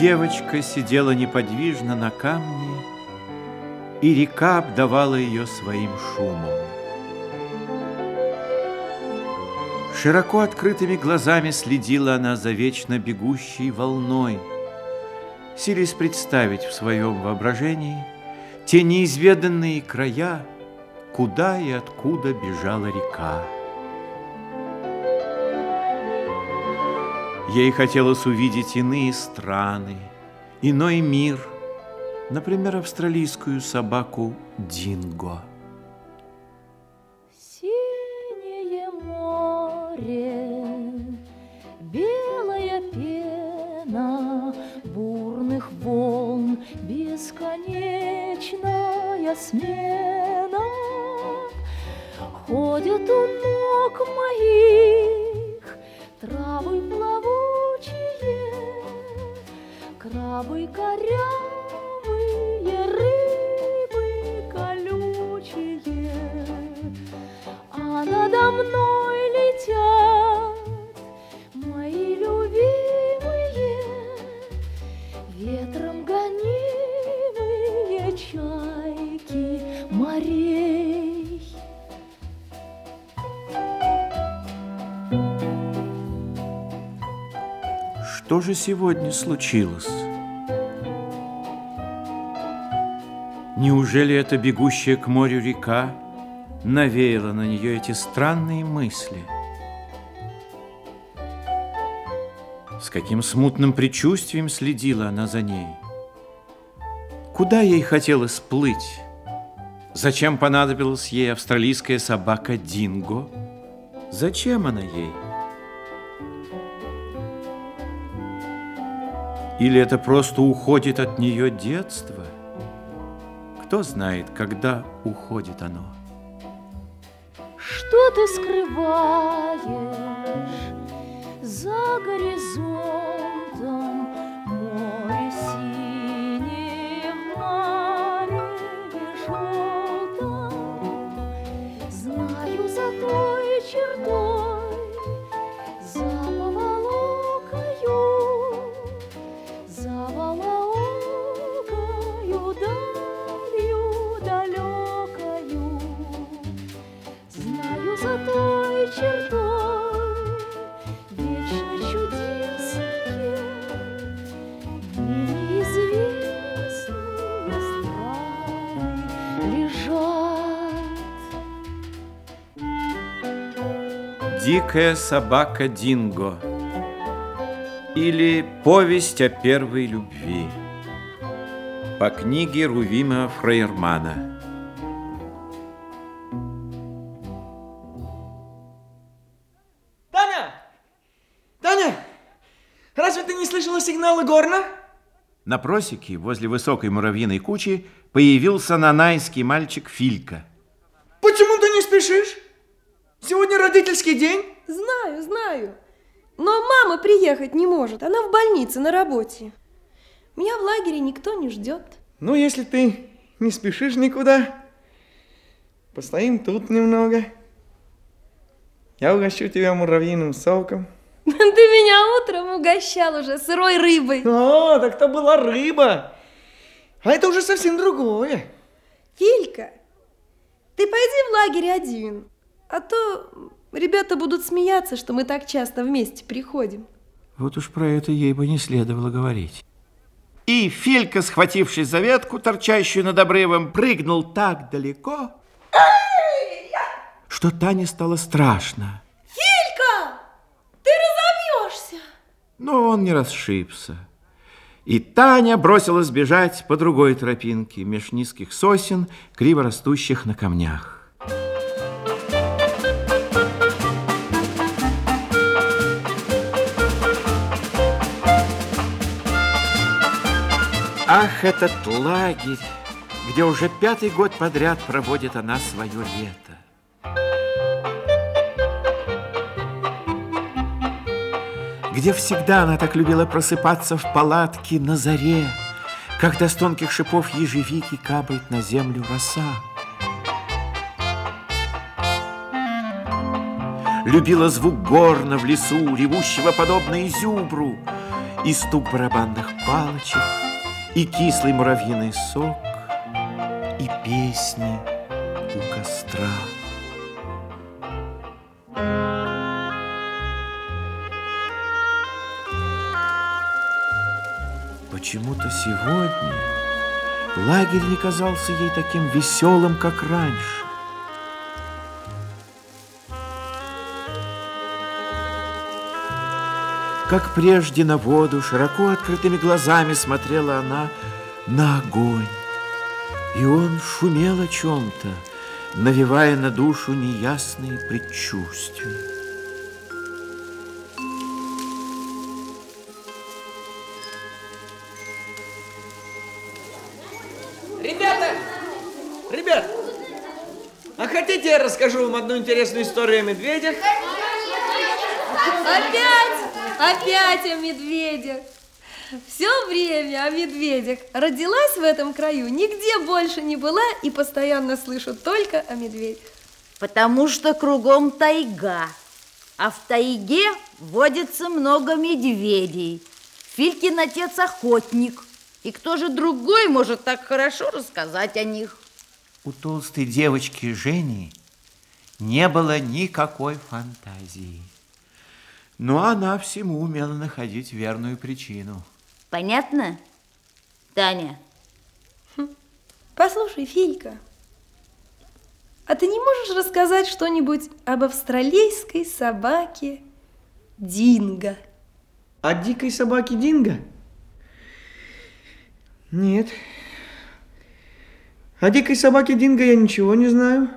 Девочка сидела неподвижно на камне, и река обдавала ее своим шумом. Широко открытыми глазами следила она за вечно бегущей волной, силясь представить в своем воображении те неизведанные края, куда и откуда бежала река. Ей хотелось увидеть иные страны, иной мир, например, австралийскую собаку Динго. Синее море, белая пена бурных волн, бесконечная смена. Ходят у ног моих травы плавучие, крабы корявые, рыбы колючие, а надо мной летят мои любимые, ветром гонимые чайки морей. Что же сегодня случилось? Неужели эта бегущая к морю река навеяла на нее эти странные мысли? С каким смутным предчувствием следила она за ней? Куда ей хотелось плыть? Зачем понадобилась ей австралийская собака Динго? Зачем она ей? Или это просто уходит от нее детство? Кто знает, когда уходит оно? Что ты скрываешь за горизонтом? Море синее мареве желтом. Знаю за той чертой, Знаю за той чертой вечно чудесные, неизвестные страны лежат. Дикая собака Динго или повесть о первой любви по книге Рувима Фрейермана. Сигнала горна? На просеке возле высокой муравьиной кучи появился нанайский мальчик Филька. Почему ты не спешишь? Сегодня родительский день. Знаю, знаю. Но мама приехать не может. Она в больнице на работе. Меня в лагере никто не ждет. Ну, если ты не спешишь никуда, постоим тут немного. Я угощу тебя муравьиным соком. Ты меня утром угощал уже сырой рыбой. О, так то была рыба. А это уже совсем другое. Филька, ты пойди в лагерь один. А то ребята будут смеяться, что мы так часто вместе приходим. Вот уж про это ей бы не следовало говорить. И Филька, схватившись за ветку, торчащую над обрывом, прыгнул так далеко, что Тане стало страшно. Филька, ты разобьешься. Но он не расшибся. И Таня бросилась бежать по другой тропинке, меж низких сосен, криво растущих на камнях. Ах, этот лагерь, где уже пятый год подряд проводит она свое лето. Где всегда она так любила просыпаться в палатке на заре, когда с тонких шипов ежевики капает на землю роса. Любила звук горна в лесу, ревущего подобно изюбру, и стук барабанных палочек, и кислый муравьиный сок, и песни у костра. Почему-то сегодня лагерь не казался ей таким веселым, как раньше. Как прежде на воду, широко открытыми глазами смотрела она на огонь. И он шумел о чем-то, навевая на душу неясные предчувствия. Ребята! Ребят! А хотите, я расскажу вам одну интересную историю о медведях? Опять, опять о медведях. Все время о медведях. Родилась в этом краю, нигде больше не была и постоянно слышу только о медведях. Потому что кругом тайга, а в тайге водится много медведей. Филькин отец охотник. И кто же другой может так хорошо рассказать о них? У толстой девочки Жени не было никакой фантазии. Но она всему умела находить верную причину. Понятно, Таня? Послушай, Филька, а ты не можешь рассказать что-нибудь об австралийской собаке Динго? О дикой собаке Динго? Нет. О дикой собаке Динго я ничего не знаю.